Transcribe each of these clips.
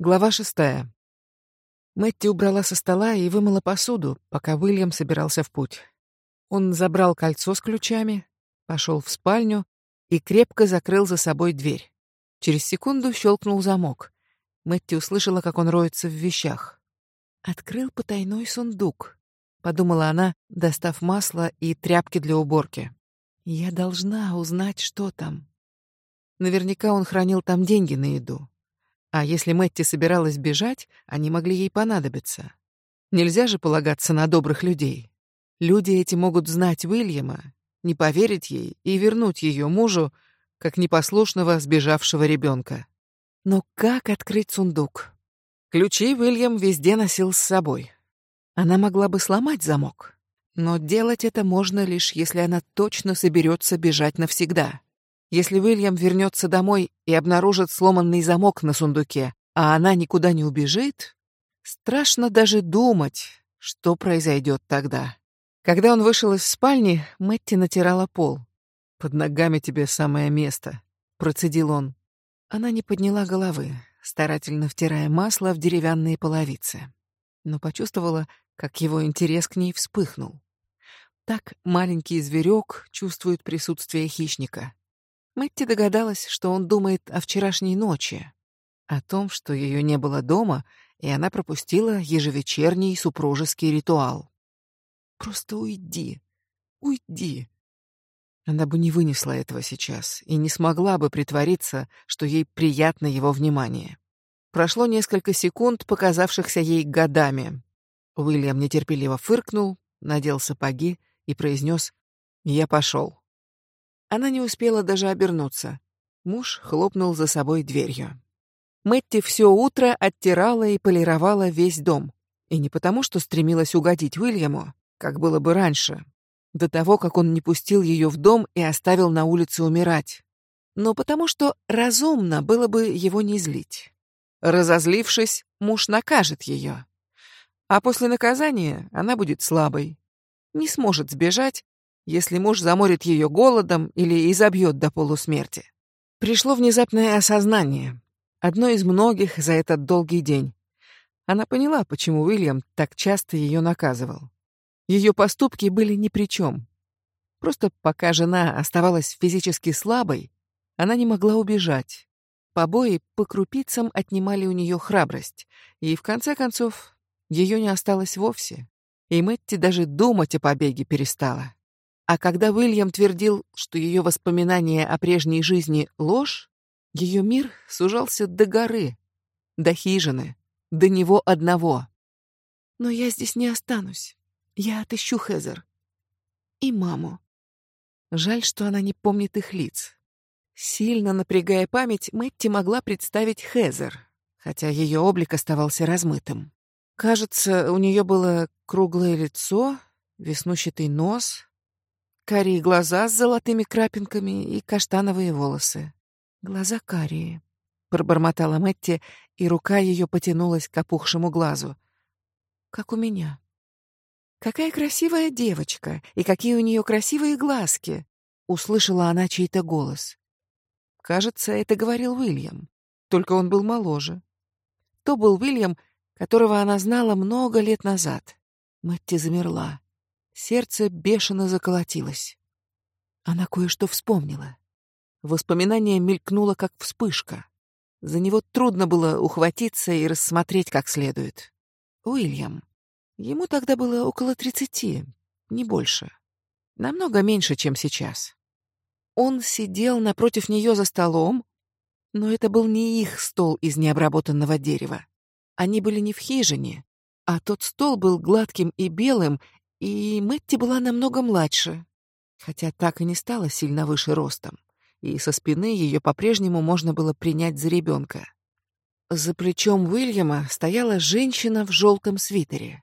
Глава шестая. Мэтти убрала со стола и вымыла посуду, пока Уильям собирался в путь. Он забрал кольцо с ключами, пошел в спальню и крепко закрыл за собой дверь. Через секунду щелкнул замок. Мэтти услышала, как он роется в вещах. «Открыл потайной сундук», — подумала она, достав масло и тряпки для уборки. «Я должна узнать, что там». Наверняка он хранил там деньги на еду. А если Мэтти собиралась бежать, они могли ей понадобиться. Нельзя же полагаться на добрых людей. Люди эти могут знать Уильяма, не поверить ей и вернуть ее мужу, как непослушного сбежавшего ребенка. Но как открыть сундук? Ключи Уильям везде носил с собой. Она могла бы сломать замок, но делать это можно лишь, если она точно соберется бежать навсегда. Если Уильям вернется домой и обнаружит сломанный замок на сундуке, а она никуда не убежит, страшно даже думать, что произойдет тогда. Когда он вышел из спальни, Мэтти натирала пол. «Под ногами тебе самое место», — процедил он. Она не подняла головы, старательно втирая масло в деревянные половицы, но почувствовала, как его интерес к ней вспыхнул. Так маленький зверек чувствует присутствие хищника. Мэтти догадалась, что он думает о вчерашней ночи, о том, что ее не было дома, и она пропустила ежевечерний супружеский ритуал. «Просто уйди, уйди». Она бы не вынесла этого сейчас и не смогла бы притвориться, что ей приятно его внимание. Прошло несколько секунд, показавшихся ей годами. Уильям нетерпеливо фыркнул, надел сапоги и произнес «Я пошел». Она не успела даже обернуться. Муж хлопнул за собой дверью. Мэтти все утро оттирала и полировала весь дом. И не потому, что стремилась угодить Уильяму, как было бы раньше, до того, как он не пустил ее в дом и оставил на улице умирать, но потому что разумно было бы его не злить. Разозлившись, муж накажет ее. А после наказания она будет слабой, не сможет сбежать если муж заморит ее голодом или изобьет до полусмерти. Пришло внезапное осознание, одно из многих за этот долгий день. Она поняла, почему Уильям так часто ее наказывал. Ее поступки были ни при чем. Просто пока жена оставалась физически слабой, она не могла убежать. Побои по крупицам отнимали у нее храбрость, и в конце концов ее не осталось вовсе. И Мэтти даже думать о побеге перестала. А когда Уильям твердил, что ее воспоминания о прежней жизни — ложь, ее мир сужался до горы, до хижины, до него одного. «Но я здесь не останусь. Я отыщу Хезер. И маму». Жаль, что она не помнит их лиц. Сильно напрягая память, Мэтти могла представить Хезер, хотя ее облик оставался размытым. Кажется, у нее было круглое лицо, веснущатый нос, карие глаза с золотыми крапинками и каштановые волосы. Глаза карие, пробормотала Мэтти, и рука ее потянулась к опухшему глазу. Как у меня. Какая красивая девочка, и какие у нее красивые глазки, услышала она чей-то голос. Кажется, это говорил Уильям, только он был моложе. То был Уильям, которого она знала много лет назад. Мэтти замерла. Сердце бешено заколотилось. Она кое-что вспомнила. Воспоминание мелькнуло, как вспышка. За него трудно было ухватиться и рассмотреть как следует. Уильям. Ему тогда было около тридцати, не больше. Намного меньше, чем сейчас. Он сидел напротив нее за столом, но это был не их стол из необработанного дерева. Они были не в хижине, а тот стол был гладким и белым и Мэтти была намного младше, хотя так и не стала сильно выше ростом, и со спины ее по-прежнему можно было принять за ребенка. За плечом Уильяма стояла женщина в желтом свитере.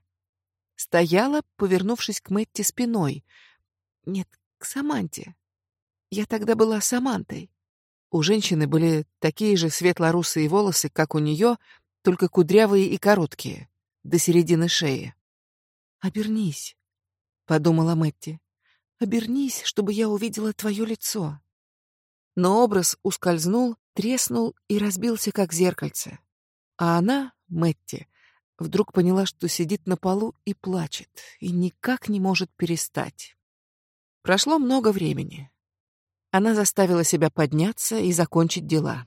Стояла, повернувшись к Мэтти спиной. Нет, к Саманте. Я тогда была Самантой. У женщины были такие же светло-русые волосы, как у нее, только кудрявые и короткие, до середины шеи. «Обернись», подумала Мэтти. Обернись, чтобы я увидела твое лицо. Но образ ускользнул, треснул и разбился как зеркальце. А она, Мэтти, вдруг поняла, что сидит на полу и плачет, и никак не может перестать. Прошло много времени. Она заставила себя подняться и закончить дела.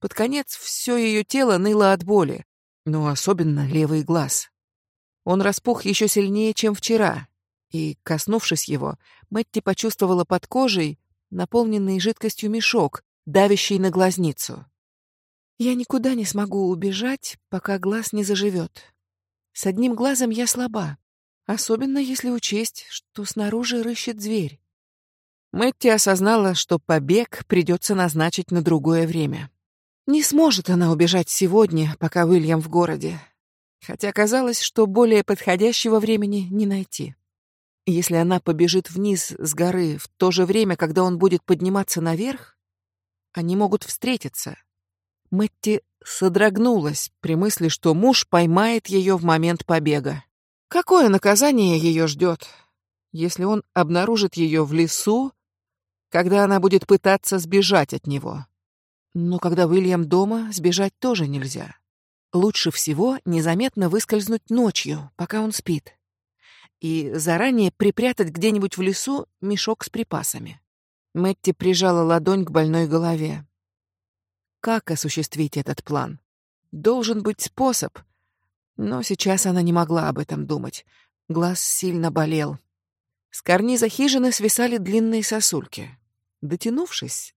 Под конец все ее тело ныло от боли, но особенно левый глаз. Он распух еще сильнее, чем вчера, и, коснувшись его, Мэтти почувствовала под кожей наполненный жидкостью мешок, давящий на глазницу. «Я никуда не смогу убежать, пока глаз не заживет. С одним глазом я слаба, особенно если учесть, что снаружи рыщет зверь». Мэтти осознала, что побег придется назначить на другое время. Не сможет она убежать сегодня, пока Уильям в городе. Хотя казалось, что более подходящего времени не найти. Если она побежит вниз с горы в то же время, когда он будет подниматься наверх, они могут встретиться. Мэтти содрогнулась при мысли, что муж поймает ее в момент побега. Какое наказание ее ждет, если он обнаружит ее в лесу, когда она будет пытаться сбежать от него? Но когда Уильям дома, сбежать тоже нельзя. Лучше всего незаметно выскользнуть ночью, пока он спит и заранее припрятать где-нибудь в лесу мешок с припасами. Мэтти прижала ладонь к больной голове. Как осуществить этот план? Должен быть способ. Но сейчас она не могла об этом думать. Глаз сильно болел. С карниза хижины свисали длинные сосульки. Дотянувшись,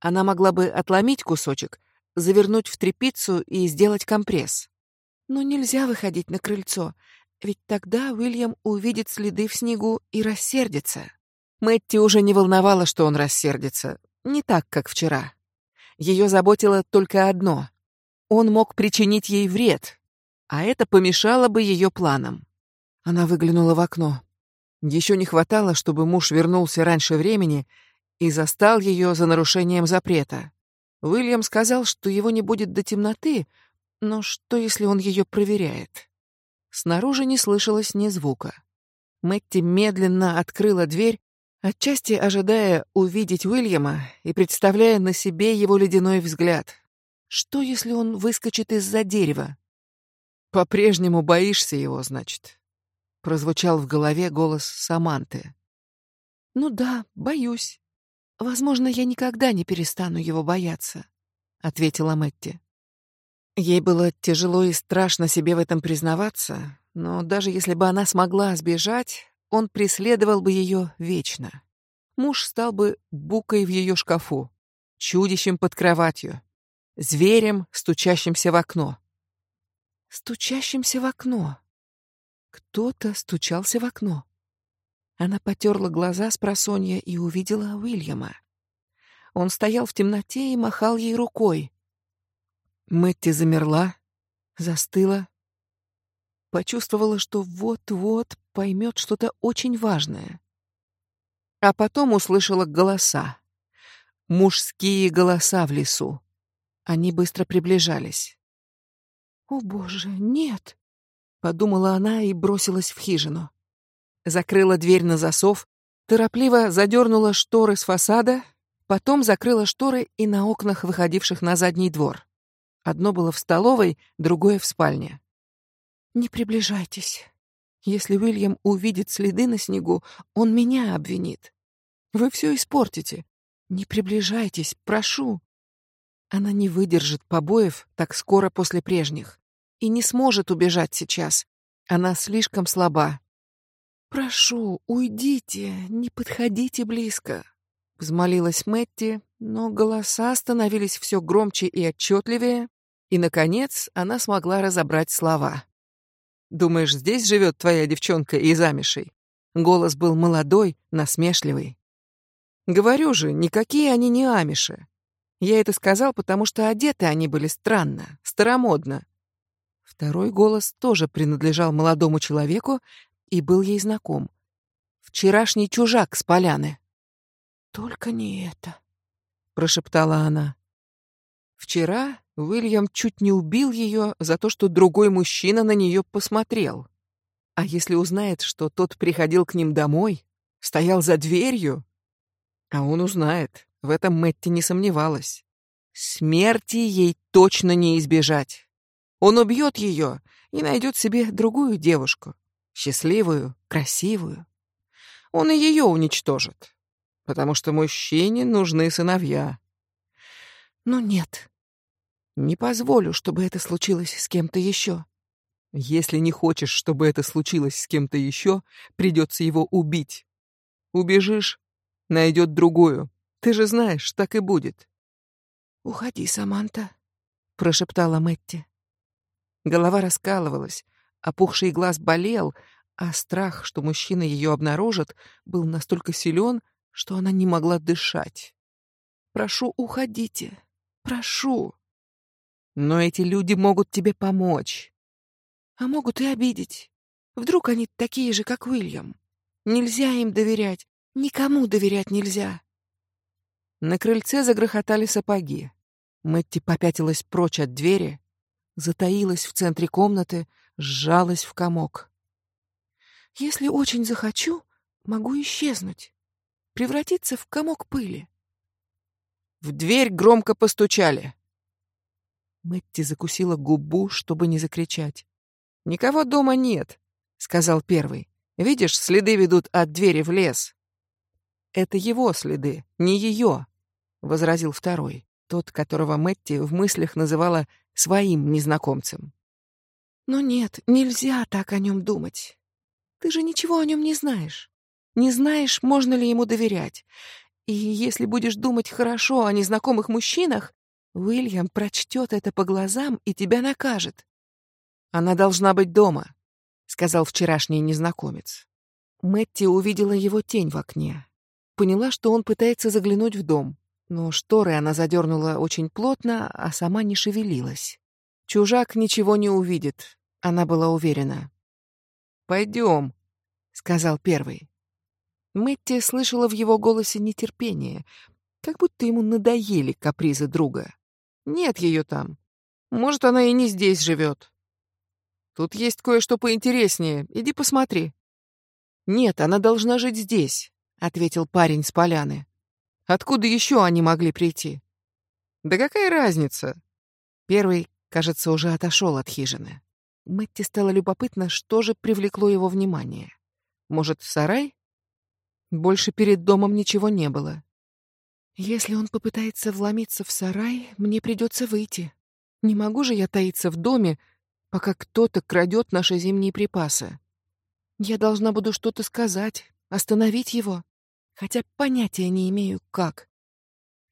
она могла бы отломить кусочек, завернуть в тряпицу и сделать компресс. Но нельзя выходить на крыльцо. Ведь тогда Уильям увидит следы в снегу и рассердится. Мэтти уже не волновало, что он рассердится. Не так, как вчера. Ее заботило только одно. Он мог причинить ей вред, а это помешало бы ее планам. Она выглянула в окно. Еще не хватало, чтобы муж вернулся раньше времени и застал ее за нарушением запрета. Уильям сказал, что его не будет до темноты, но что, если он ее проверяет? Снаружи не слышалось ни звука. Мэтти медленно открыла дверь, отчасти ожидая увидеть Уильяма и представляя на себе его ледяной взгляд. Что, если он выскочит из-за дерева? «По-прежнему боишься его, значит?» — прозвучал в голове голос Саманты. «Ну да, боюсь. Возможно, я никогда не перестану его бояться», — ответила Мэтти. Ей было тяжело и страшно себе в этом признаваться, но даже если бы она смогла сбежать, он преследовал бы ее вечно. Муж стал бы букой в ее шкафу, чудищем под кроватью, зверем, стучащимся в окно. Стучащимся в окно. Кто-то стучался в окно. Она потерла глаза с просонья и увидела Уильяма. Он стоял в темноте и махал ей рукой. Мэтти замерла, застыла, почувствовала, что вот-вот поймет что-то очень важное. А потом услышала голоса. Мужские голоса в лесу. Они быстро приближались. «О, боже, нет!» — подумала она и бросилась в хижину. Закрыла дверь на засов, торопливо задернула шторы с фасада, потом закрыла шторы и на окнах, выходивших на задний двор. Одно было в столовой, другое в спальне. «Не приближайтесь. Если Уильям увидит следы на снегу, он меня обвинит. Вы все испортите. Не приближайтесь, прошу». Она не выдержит побоев так скоро после прежних и не сможет убежать сейчас. Она слишком слаба. «Прошу, уйдите, не подходите близко», — взмолилась Мэтти, но голоса становились все громче и отчетливее, и, наконец, она смогла разобрать слова. «Думаешь, здесь живет твоя девчонка из Амишей?» Голос был молодой, насмешливый. «Говорю же, никакие они не Амиши. Я это сказал, потому что одеты они были странно, старомодно». Второй голос тоже принадлежал молодому человеку и был ей знаком. Вчерашний чужак с поляны. «Только не это», — прошептала она. Вчера Уильям чуть не убил ее за то, что другой мужчина на нее посмотрел. А если узнает, что тот приходил к ним домой, стоял за дверью? А он узнает, в этом Мэтти не сомневалась. Смерти ей точно не избежать. Он убьет ее и найдет себе другую девушку. Счастливую, красивую. Он и ее уничтожит. Потому что мужчине нужны сыновья. Но нет. Не позволю, чтобы это случилось с кем-то еще. Если не хочешь, чтобы это случилось с кем-то еще, придется его убить. Убежишь, найдет другую. Ты же знаешь, так и будет. «Уходи, Саманта», — прошептала Мэтти. Голова раскалывалась, опухший глаз болел, а страх, что мужчина ее обнаружит, был настолько силен, что она не могла дышать. «Прошу, уходите. Прошу. Но эти люди могут тебе помочь. А могут и обидеть. Вдруг они такие же, как Уильям. Нельзя им доверять. Никому доверять нельзя. На крыльце загрохотали сапоги. Мэтти попятилась прочь от двери, затаилась в центре комнаты, сжалась в комок. Если очень захочу, могу исчезнуть, превратиться в комок пыли. В дверь громко постучали. Мэтти закусила губу, чтобы не закричать. «Никого дома нет», — сказал первый. «Видишь, следы ведут от двери в лес». «Это его следы, не ее», — возразил второй, тот, которого Мэтти в мыслях называла своим незнакомцем. «Но нет, нельзя так о нем думать. Ты же ничего о нем не знаешь. Не знаешь, можно ли ему доверять. И если будешь думать хорошо о незнакомых мужчинах, Уильям прочтет это по глазам и тебя накажет. Она должна быть дома, сказал вчерашний незнакомец. Мэтти увидела его тень в окне. Поняла, что он пытается заглянуть в дом, но шторы она задернула очень плотно, а сама не шевелилась. Чужак ничего не увидит, она была уверена. «Пойдем», — сказал первый. Мэтти слышала в его голосе нетерпение, как будто ему надоели капризы друга. Нет ее там. Может, она и не здесь живет. Тут есть кое-что поинтереснее. Иди посмотри. Нет, она должна жить здесь, ответил парень с поляны. Откуда еще они могли прийти? Да какая разница? Первый, кажется, уже отошел от хижины. Мэтти стало любопытно, что же привлекло его внимание. Может, сарай? Больше перед домом ничего не было. Если он попытается вломиться в сарай, мне придется выйти. Не могу же я таиться в доме, пока кто-то крадет наши зимние припасы. Я должна буду что-то сказать, остановить его, хотя понятия не имею, как.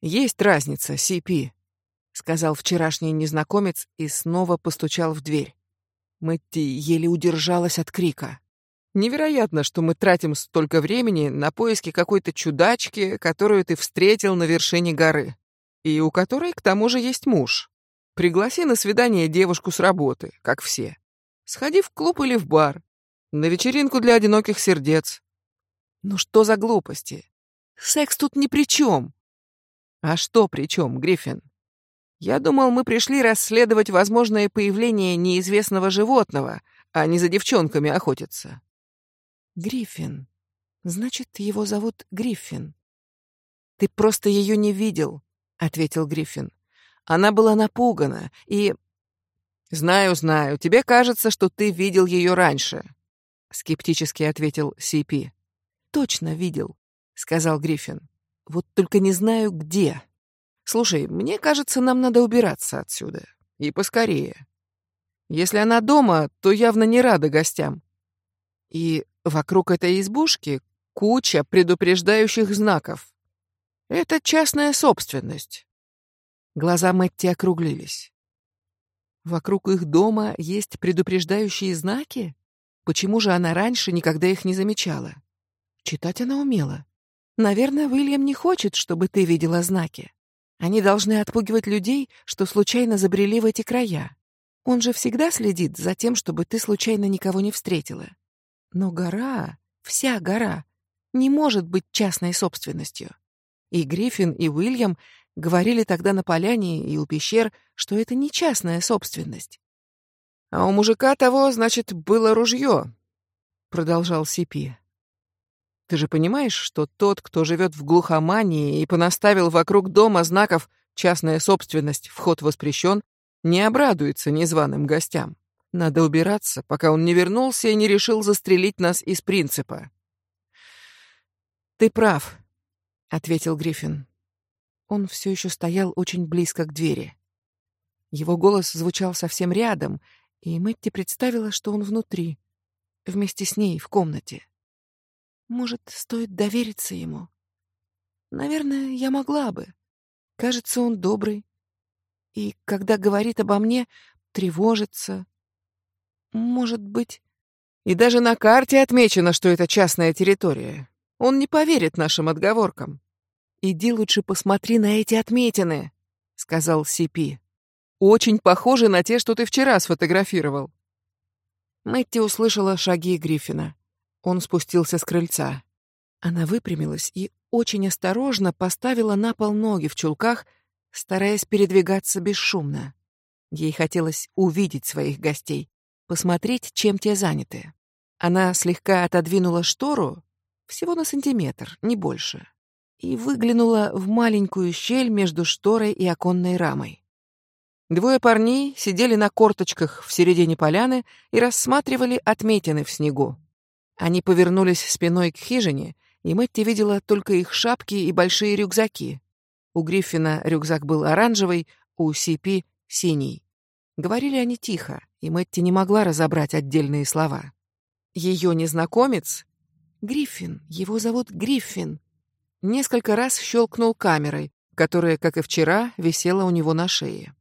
«Есть разница, Сипи», — сказал вчерашний незнакомец и снова постучал в дверь. Мэтти еле удержалась от крика. «Невероятно, что мы тратим столько времени на поиски какой-то чудачки, которую ты встретил на вершине горы, и у которой, к тому же, есть муж. Пригласи на свидание девушку с работы, как все. Сходи в клуб или в бар. На вечеринку для одиноких сердец. Ну что за глупости? Секс тут ни при чем. А что при чем, Гриффин? Я думал, мы пришли расследовать возможное появление неизвестного животного, а не за девчонками охотиться. Гриффин. Значит, его зовут Гриффин. Ты просто ее не видел, ответил Гриффин. Она была напугана и... «Знаю, знаю. Тебе кажется, что ты видел ее раньше», — скептически ответил Сипи. «Точно видел», — сказал Гриффин. «Вот только не знаю, где. Слушай, мне кажется, нам надо убираться отсюда. И поскорее. Если она дома, то явно не рада гостям. И вокруг этой избушки куча предупреждающих знаков. Это частная собственность. Глаза Мэтти округлились. Вокруг их дома есть предупреждающие знаки? Почему же она раньше никогда их не замечала? Читать она умела. Наверное, Уильям не хочет, чтобы ты видела знаки. Они должны отпугивать людей, что случайно забрели в эти края. Он же всегда следит за тем, чтобы ты случайно никого не встретила. Но гора, вся гора, не может быть частной собственностью. И Гриффин, и Уильям Говорили тогда на поляне и у пещер, что это не частная собственность. А у мужика того, значит, было ружье, продолжал Сипи. Ты же понимаешь, что тот, кто живет в глухомании и понаставил вокруг дома знаков «частная собственность, вход воспрещен», не обрадуется незваным гостям. Надо убираться, пока он не вернулся и не решил застрелить нас из принципа. «Ты прав», — ответил Гриффин. Он все еще стоял очень близко к двери. Его голос звучал совсем рядом, и Мэтти представила, что он внутри, вместе с ней в комнате. Может, стоит довериться ему? Наверное, я могла бы. Кажется, он добрый. И когда говорит обо мне, тревожится. Может быть... И даже на карте отмечено, что это частная территория. Он не поверит нашим отговоркам. «Иди лучше посмотри на эти отметины», — сказал Сипи. «Очень похожи на те, что ты вчера сфотографировал». Мэтти услышала шаги Гриффина. Он спустился с крыльца. Она выпрямилась и очень осторожно поставила на пол ноги в чулках, стараясь передвигаться бесшумно. Ей хотелось увидеть своих гостей, посмотреть, чем те заняты. Она слегка отодвинула штору, всего на сантиметр, не больше, и выглянула в маленькую щель между шторой и оконной рамой. Двое парней сидели на корточках в середине поляны и рассматривали отметины в снегу. Они повернулись спиной к хижине, и Мэтти видела только их шапки и большие рюкзаки. У Гриффина рюкзак был оранжевый, у Сипи — синий. Говорили они тихо, и Мэтти не могла разобрать отдельные слова. Ее незнакомец — Гриффин, его зовут Гриффин. Несколько раз щелкнул камерой, которая, как и вчера, висела у него на шее.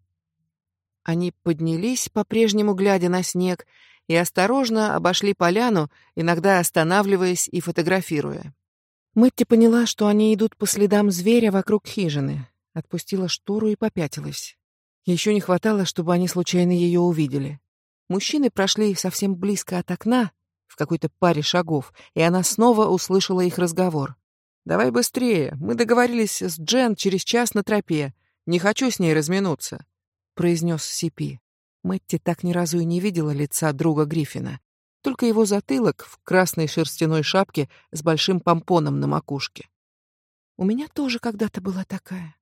Они поднялись, по-прежнему глядя на снег, и осторожно обошли поляну, иногда останавливаясь и фотографируя. Мэтти поняла, что они идут по следам зверя вокруг хижины, отпустила штору и попятилась. Еще не хватало, чтобы они случайно ее увидели. Мужчины прошли совсем близко от окна, в какой-то паре шагов, и она снова услышала их разговор. «Давай быстрее, мы договорились с Джен через час на тропе. Не хочу с ней разминуться», — произнес Сипи. Мэтти так ни разу и не видела лица друга Гриффина, только его затылок в красной шерстяной шапке с большим помпоном на макушке. «У меня тоже когда-то была такая»,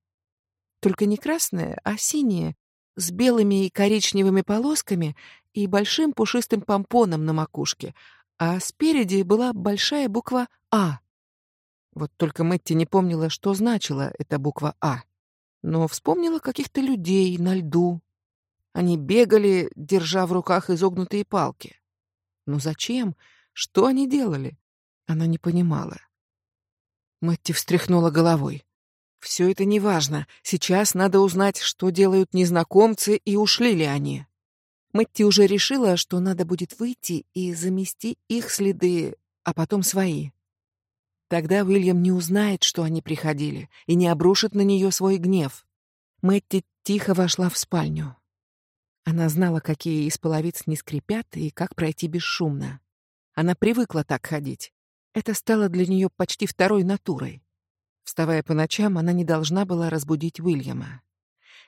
только не красная, а синяя, с белыми и коричневыми полосками и большим пушистым помпоном на макушке, а спереди была большая буква «А». Вот только Мэтти не помнила, что значила эта буква «А», но вспомнила каких-то людей на льду. Они бегали, держа в руках изогнутые палки. Но зачем? Что они делали? Она не понимала. Мэтти встряхнула головой. Все это неважно. Сейчас надо узнать, что делают незнакомцы и ушли ли они. Мэтти уже решила, что надо будет выйти и замести их следы, а потом свои. Тогда Уильям не узнает, что они приходили, и не обрушит на нее свой гнев. Мэтти тихо вошла в спальню. Она знала, какие из половиц не скрипят и как пройти бесшумно. Она привыкла так ходить. Это стало для нее почти второй натурой. Вставая по ночам, она не должна была разбудить Уильяма.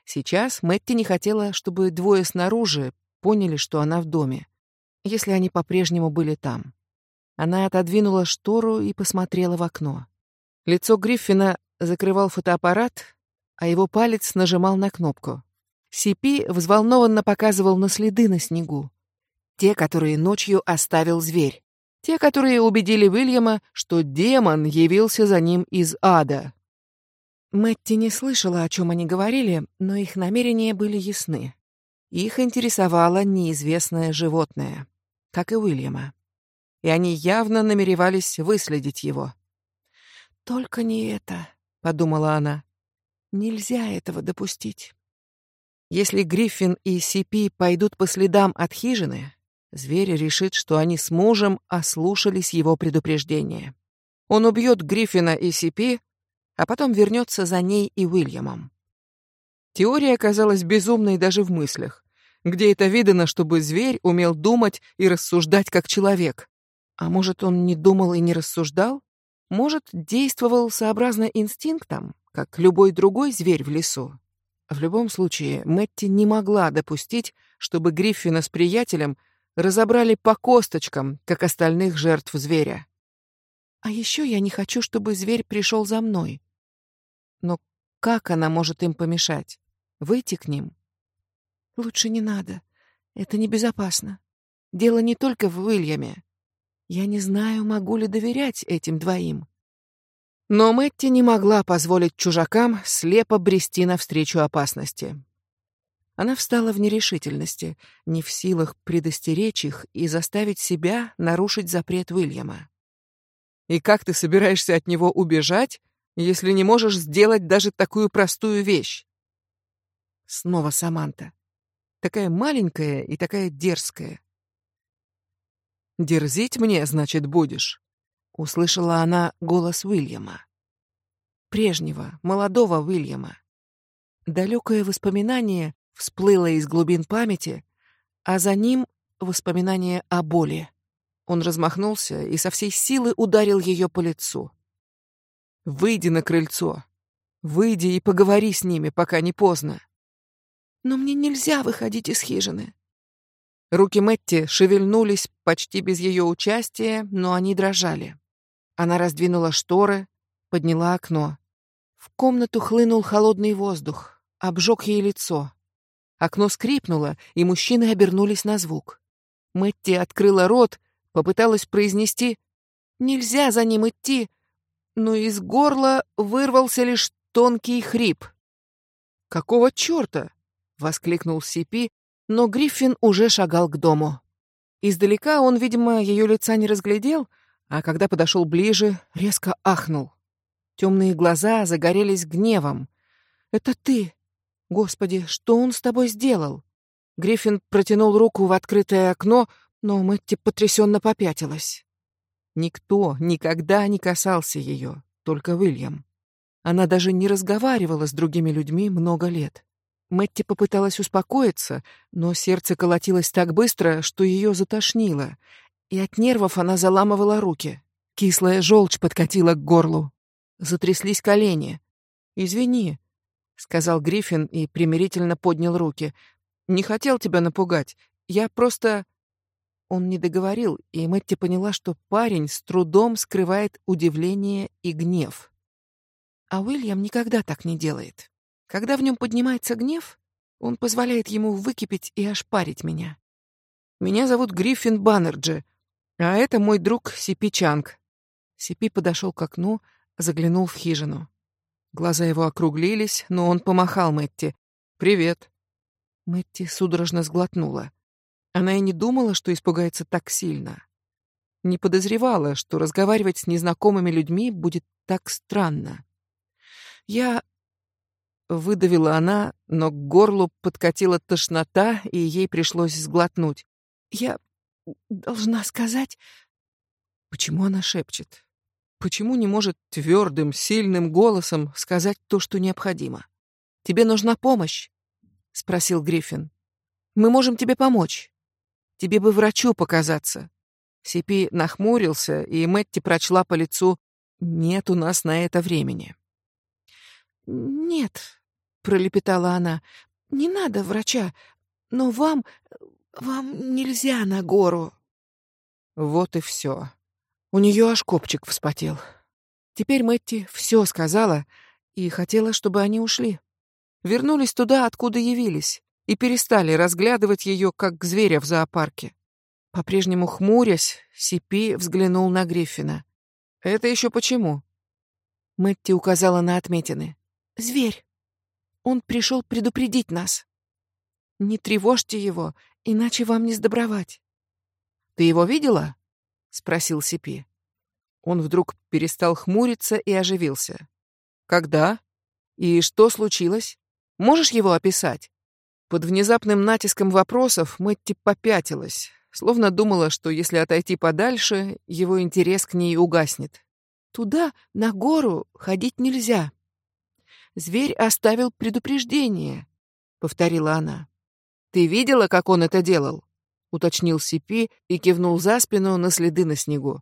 Сейчас Мэтти не хотела, чтобы двое снаружи поняли, что она в доме, если они по-прежнему были там. Она отодвинула штору и посмотрела в окно. Лицо Гриффина закрывал фотоаппарат, а его палец нажимал на кнопку. Сипи взволнованно показывал на следы на снегу. Те, которые ночью оставил зверь. Те, которые убедили Уильяма, что демон явился за ним из ада. Мэтти не слышала, о чем они говорили, но их намерения были ясны. Их интересовало неизвестное животное, как и Уильяма. И они явно намеревались выследить его. «Только не это», — подумала она. «Нельзя этого допустить». Если Гриффин и Сипи пойдут по следам от хижины, Зверь решит, что они с мужем ослушались его предупреждения. Он убьет Гриффина и Сипи, а потом вернется за ней и Уильямом. Теория оказалась безумной даже в мыслях. Где это видано, чтобы зверь умел думать и рассуждать как человек? А может, он не думал и не рассуждал? Может, действовал сообразно инстинктам, как любой другой зверь в лесу? В любом случае, Мэтти не могла допустить, чтобы Гриффина с приятелем — разобрали по косточкам, как остальных жертв зверя. А еще я не хочу, чтобы зверь пришел за мной. Но как она может им помешать? Выйти к ним? Лучше не надо. Это небезопасно. Дело не только в Уильяме. Я не знаю, могу ли доверять этим двоим. Но Мэтти не могла позволить чужакам слепо брести навстречу опасности. Она встала в нерешительности, не в силах предостеречь их и заставить себя нарушить запрет Уильяма. «И как ты собираешься от него убежать, если не можешь сделать даже такую простую вещь?» Снова Саманта. Такая маленькая и такая дерзкая. «Дерзить мне, значит, будешь?» — услышала она голос Уильяма. Прежнего, молодого Уильяма. Далекое воспоминание всплыло из глубин памяти, а за ним воспоминание о боли. Он размахнулся и со всей силы ударил ее по лицу. «Выйди на крыльцо. Выйди и поговори с ними, пока не поздно». «Но мне нельзя выходить из хижины». Руки Мэтти шевельнулись почти без ее участия, но они дрожали. Она раздвинула шторы, подняла окно. В комнату хлынул холодный воздух, обжег ей лицо. Окно скрипнуло, и мужчины обернулись на звук. Мэтти открыла рот, попыталась произнести «Нельзя за ним идти», но из горла вырвался лишь тонкий хрип. «Какого черта?» — воскликнул Сипи, но Гриффин уже шагал к дому. Издалека он, видимо, ее лица не разглядел, а когда подошел ближе, резко ахнул. Темные глаза загорелись гневом. «Это ты! Господи, что он с тобой сделал?» Гриффин протянул руку в открытое окно, но Мэтти потрясенно попятилась. Никто никогда не касался ее, только Уильям. Она даже не разговаривала с другими людьми много лет. Мэтти попыталась успокоиться, но сердце колотилось так быстро, что ее затошнило, и от нервов она заламывала руки. Кислая желчь подкатила к горлу. Затряслись колени. «Извини», — сказал Гриффин и примирительно поднял руки. «Не хотел тебя напугать. Я просто...» Он не договорил, и Мэтти поняла, что парень с трудом скрывает удивление и гнев. А Уильям никогда так не делает. Когда в нем поднимается гнев, он позволяет ему выкипеть и ошпарить меня. Меня зовут Гриффин Баннерджи, а это мой друг Сипи Чанг. Сипи подошел к окну, заглянул в хижину. Глаза его округлились, но он помахал Мэтти. «Привет». Мэтти судорожно сглотнула. Она и не думала, что испугается так сильно. Не подозревала, что разговаривать с незнакомыми людьми будет так странно. «Я...» — выдавила она, но к горлу подкатила тошнота, и ей пришлось сглотнуть. «Я должна сказать...» Почему она шепчет? Почему не может твердым, сильным голосом сказать то, что необходимо? «Тебе нужна помощь?» — спросил Гриффин. «Мы можем тебе помочь. Тебе бы врачу показаться». Сипи нахмурился, и Мэтти прочла по лицу «Нет у нас на это времени». «Нет», — пролепетала она, — «не надо врача, но вам... вам нельзя на гору». Вот и все. У нее аж копчик вспотел. Теперь Мэтти все сказала и хотела, чтобы они ушли. Вернулись туда, откуда явились, и перестали разглядывать ее, как зверя в зоопарке. По-прежнему хмурясь, Сипи взглянул на Гриффина. «Это еще почему?» Мэтти указала на отметины. «Зверь. Он пришел предупредить нас. Не тревожьте его, иначе вам не сдобровать». «Ты его видела?» — спросил Сипи. Он вдруг перестал хмуриться и оживился. «Когда? И что случилось? Можешь его описать?» Под внезапным натиском вопросов Мэтти попятилась, словно думала, что если отойти подальше, его интерес к ней угаснет. «Туда, на гору, ходить нельзя. Зверь оставил предупреждение», — повторила она. «Ты видела, как он это делал?» — уточнил Сипи и кивнул за спину на следы на снегу.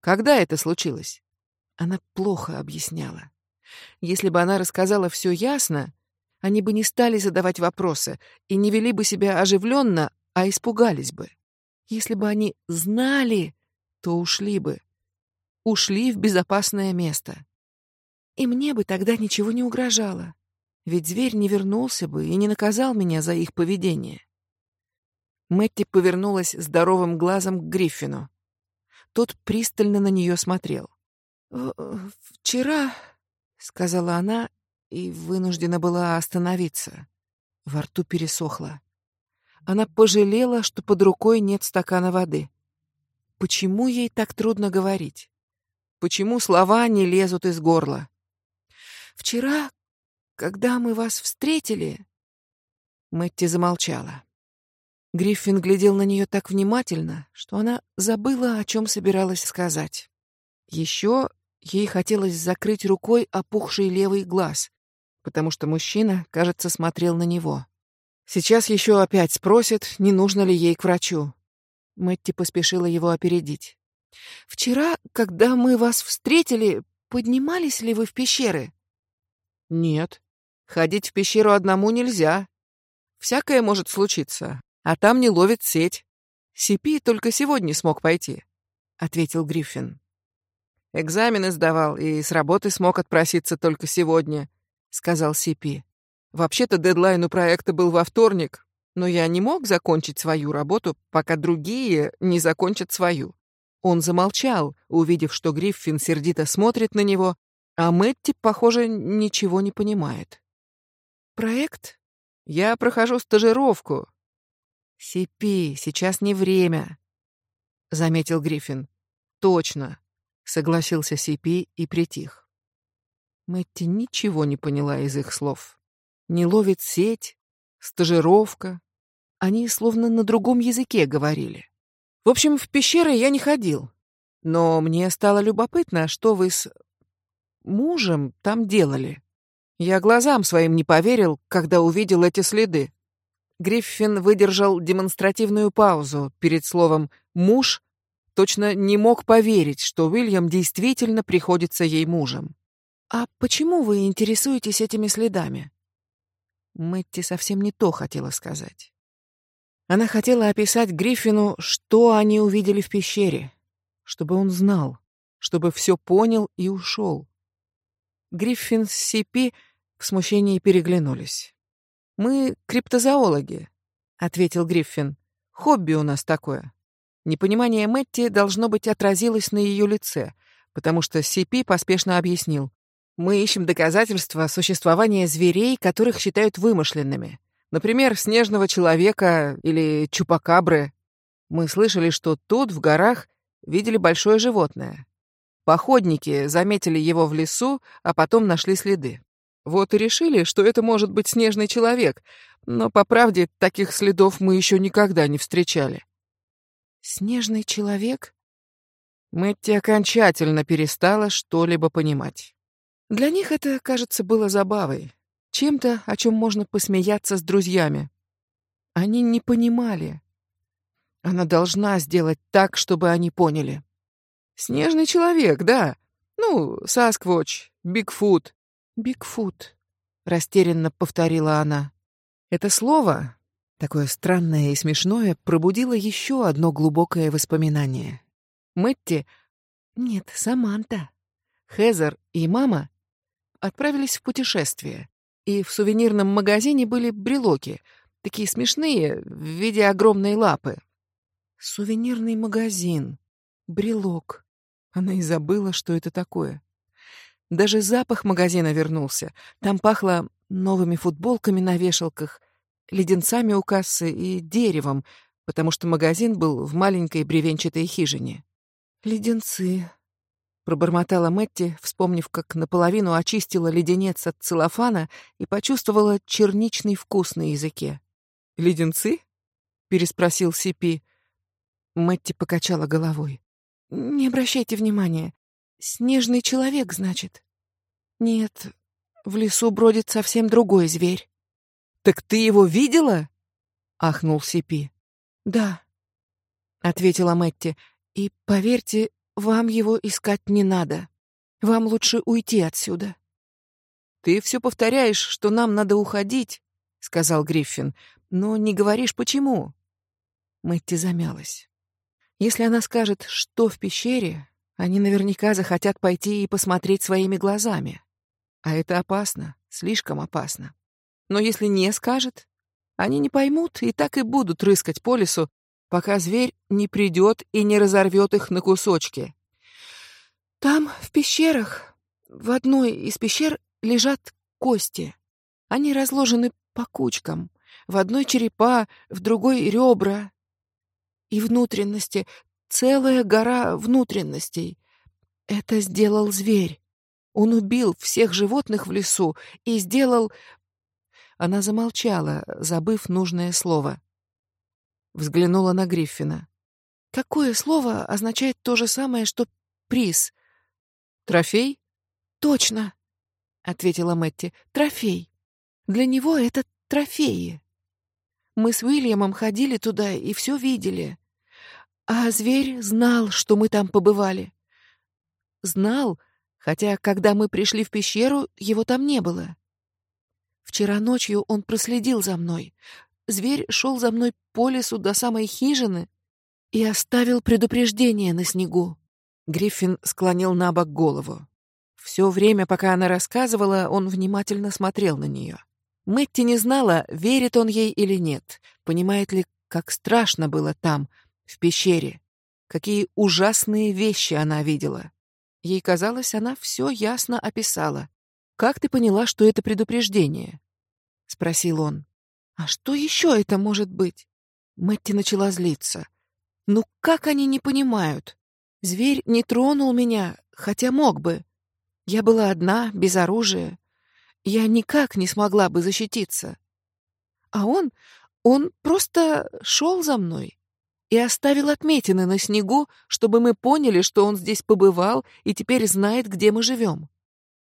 «Когда это случилось?» Она плохо объясняла. Если бы она рассказала все ясно, они бы не стали задавать вопросы и не вели бы себя оживленно, а испугались бы. Если бы они знали, то ушли бы. Ушли в безопасное место. И мне бы тогда ничего не угрожало. Ведь зверь не вернулся бы и не наказал меня за их поведение. Мэтти повернулась здоровым глазом к Гриффину. Тот пристально на нее смотрел. «Вчера», — сказала она, и вынуждена была остановиться. Во рту пересохло. Она пожалела, что под рукой нет стакана воды. Почему ей так трудно говорить? Почему слова не лезут из горла? «Вчера, когда мы вас встретили...» Мэтти замолчала. Гриффин глядел на нее так внимательно, что она забыла, о чем собиралась сказать. Еще ей хотелось закрыть рукой опухший левый глаз, потому что мужчина, кажется, смотрел на него. Сейчас еще опять спросит, не нужно ли ей к врачу. Мэтти поспешила его опередить. «Вчера, когда мы вас встретили, поднимались ли вы в пещеры?» «Нет. Ходить в пещеру одному нельзя. Всякое может случиться а там не ловит сеть. Сипи только сегодня смог пойти», — ответил Гриффин. «Экзамены сдавал и с работы смог отпроситься только сегодня», — сказал Сипи. «Вообще-то дедлайн у проекта был во вторник, но я не мог закончить свою работу, пока другие не закончат свою». Он замолчал, увидев, что Гриффин сердито смотрит на него, а Мэтти, похоже, ничего не понимает. «Проект?» «Я прохожу стажировку. «Сипи, сейчас не время», — заметил Гриффин. «Точно», — согласился Сипи и притих. Мэтти ничего не поняла из их слов. Не ловит сеть, стажировка. Они словно на другом языке говорили. В общем, в пещеры я не ходил. Но мне стало любопытно, что вы с мужем там делали. Я глазам своим не поверил, когда увидел эти следы. Гриффин выдержал демонстративную паузу перед словом «муж», точно не мог поверить, что Уильям действительно приходится ей мужем. «А почему вы интересуетесь этими следами?» Мэтти совсем не то хотела сказать. Она хотела описать Гриффину, что они увидели в пещере, чтобы он знал, чтобы все понял и ушел. Гриффин с Сипи в смущении переглянулись. «Мы криптозоологи», — ответил Гриффин. «Хобби у нас такое». Непонимание Мэтти, должно быть, отразилось на ее лице, потому что Сипи поспешно объяснил. «Мы ищем доказательства существования зверей, которых считают вымышленными. Например, снежного человека или чупакабры. Мы слышали, что тут, в горах, видели большое животное. Походники заметили его в лесу, а потом нашли следы. Вот и решили, что это может быть снежный человек, но, по правде, таких следов мы еще никогда не встречали. Снежный человек? Мэтти окончательно перестала что-либо понимать. Для них это, кажется, было забавой, чем-то, о чем можно посмеяться с друзьями. Они не понимали. Она должна сделать так, чтобы они поняли. Снежный человек, да. Ну, Сасквотч, Бигфут, «Бигфут», — растерянно повторила она. Это слово, такое странное и смешное, пробудило еще одно глубокое воспоминание. Мэтти... Нет, Саманта. Хезер и мама отправились в путешествие, и в сувенирном магазине были брелоки, такие смешные, в виде огромной лапы. Сувенирный магазин. Брелок. Она и забыла, что это такое. Даже запах магазина вернулся. Там пахло новыми футболками на вешалках, леденцами у кассы и деревом, потому что магазин был в маленькой бревенчатой хижине. «Леденцы», — пробормотала Мэтти, вспомнив, как наполовину очистила леденец от целлофана и почувствовала черничный вкус на языке. «Леденцы?» — переспросил Сипи. Мэтти покачала головой. «Не обращайте внимания. Снежный человек, значит? Нет, в лесу бродит совсем другой зверь. Так ты его видела? ахнул Сипи. Да, ответила Мэтти. И поверьте, вам его искать не надо. Вам лучше уйти отсюда. Ты все повторяешь, что нам надо уходить, сказал Гриффин, но не говоришь почему. Мэтти замялась. Если она скажет, что в пещере, они наверняка захотят пойти и посмотреть своими глазами. А это опасно, слишком опасно. Но если не скажет, они не поймут и так и будут рыскать по лесу, пока зверь не придет и не разорвет их на кусочки. Там, в пещерах, в одной из пещер лежат кости. Они разложены по кучкам. В одной черепа, в другой ребра. И внутренности, целая гора внутренностей. Это сделал зверь. Он убил всех животных в лесу и сделал... Она замолчала, забыв нужное слово. Взглянула на Гриффина. Какое слово означает то же самое, что приз? Трофей? Точно, ответила Мэтти. Трофей. Для него это трофеи. Мы с Уильямом ходили туда и все видели. А зверь знал, что мы там побывали. Знал, хотя когда мы пришли в пещеру, его там не было. Вчера ночью он проследил за мной. Зверь шел за мной по лесу до самой хижины и оставил предупреждение на снегу. Гриффин склонил на бок голову. Все время, пока она рассказывала, он внимательно смотрел на нее. Мэтти не знала, верит он ей или нет, понимает ли, как страшно было там, в пещере, какие ужасные вещи она видела. Ей казалось, она все ясно описала. «Как ты поняла, что это предупреждение?» — спросил он. «А что еще это может быть?» Мэтти начала злиться. «Ну как они не понимают? Зверь не тронул меня, хотя мог бы. Я была одна, без оружия. Я никак не смогла бы защититься. А он, он просто шел за мной и оставил отметины на снегу, чтобы мы поняли, что он здесь побывал и теперь знает, где мы живем.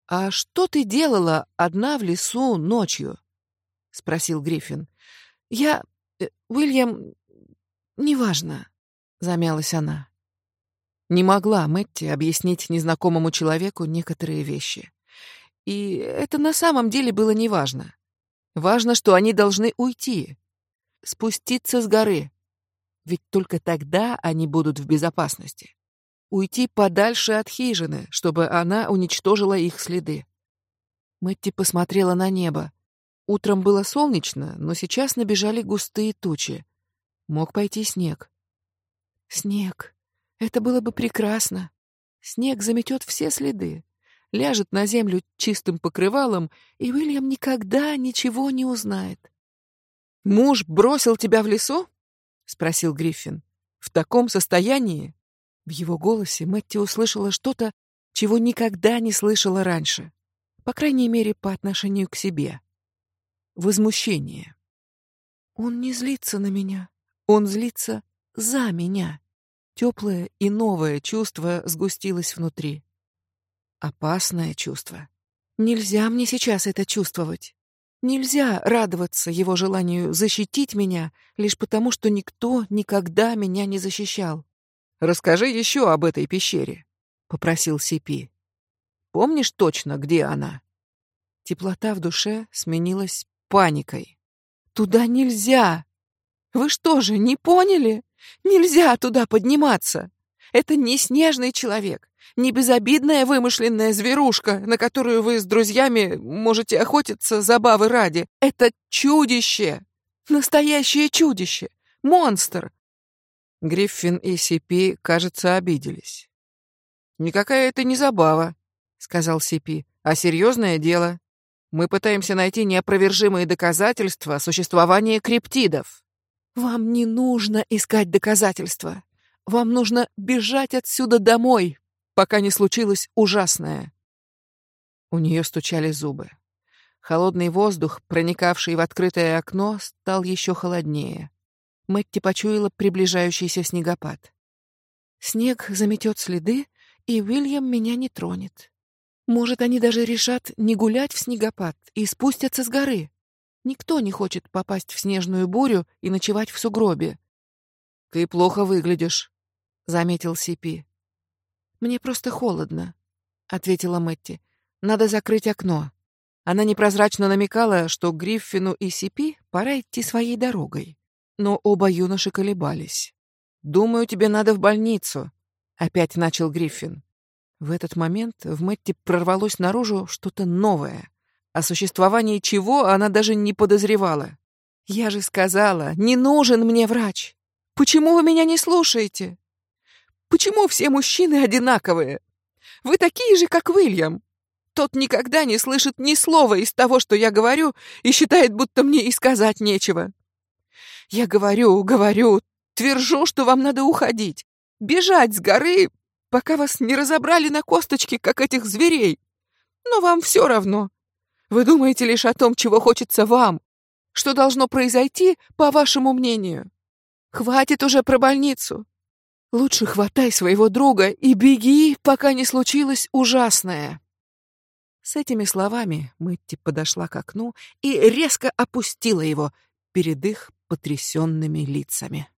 «А что ты делала одна в лесу ночью?» — спросил Гриффин. «Я... Э, Уильям... Неважно», — замялась она. Не могла Мэтти объяснить незнакомому человеку некоторые вещи. И это на самом деле было неважно. Важно, что они должны уйти, спуститься с горы. Ведь только тогда они будут в безопасности. Уйти подальше от хижины, чтобы она уничтожила их следы. Мэтти посмотрела на небо. Утром было солнечно, но сейчас набежали густые тучи. Мог пойти снег. Снег. Это было бы прекрасно. Снег заметет все следы, ляжет на землю чистым покрывалом, и Уильям никогда ничего не узнает. «Муж бросил тебя в лесу?» — спросил Гриффин. «В таком состоянии?» В его голосе Мэтти услышала что-то, чего никогда не слышала раньше. По крайней мере, по отношению к себе. Возмущение. «Он не злится на меня. Он злится за меня». Теплое и новое чувство сгустилось внутри. Опасное чувство. Нельзя мне сейчас это чувствовать. Нельзя радоваться его желанию защитить меня лишь потому, что никто никогда меня не защищал. «Расскажи еще об этой пещере», — попросил Сипи. «Помнишь точно, где она?» Теплота в душе сменилась паникой. «Туда нельзя! Вы что же, не поняли? Нельзя туда подниматься. Это не снежный человек, не безобидная вымышленная зверушка, на которую вы с друзьями можете охотиться забавы ради. Это чудище! Настоящее чудище! Монстр!» Гриффин и Сипи, кажется, обиделись. «Никакая это не забава», — сказал Сипи, — «а серьезное дело. Мы пытаемся найти неопровержимые доказательства существования криптидов». Вам не нужно искать доказательства. Вам нужно бежать отсюда домой, пока не случилось ужасное. У нее стучали зубы. Холодный воздух, проникавший в открытое окно, стал еще холоднее. Мэтти почуяла приближающийся снегопад. Снег заметет следы, и Уильям меня не тронет. Может, они даже решат не гулять в снегопад и спустятся с горы. Никто не хочет попасть в снежную бурю и ночевать в сугробе. «Ты плохо выглядишь», — заметил Сипи. «Мне просто холодно», — ответила Мэтти. «Надо закрыть окно». Она непрозрачно намекала, что Гриффину и Сипи пора идти своей дорогой. Но оба юноши колебались. «Думаю, тебе надо в больницу», — опять начал Гриффин. В этот момент в Мэтти прорвалось наружу что-то новое, о существовании чего она даже не подозревала. «Я же сказала, не нужен мне врач! Почему вы меня не слушаете? Почему все мужчины одинаковые? Вы такие же, как Уильям. Тот никогда не слышит ни слова из того, что я говорю, и считает, будто мне и сказать нечего. Я говорю, говорю, твержу, что вам надо уходить, бежать с горы, пока вас не разобрали на косточки, как этих зверей. Но вам все равно. Вы думаете лишь о том, чего хочется вам, что должно произойти, по вашему мнению. Хватит уже про больницу. Лучше хватай своего друга и беги, пока не случилось ужасное. С этими словами Мэтти подошла к окну и резко опустила его перед их потрясенными лицами.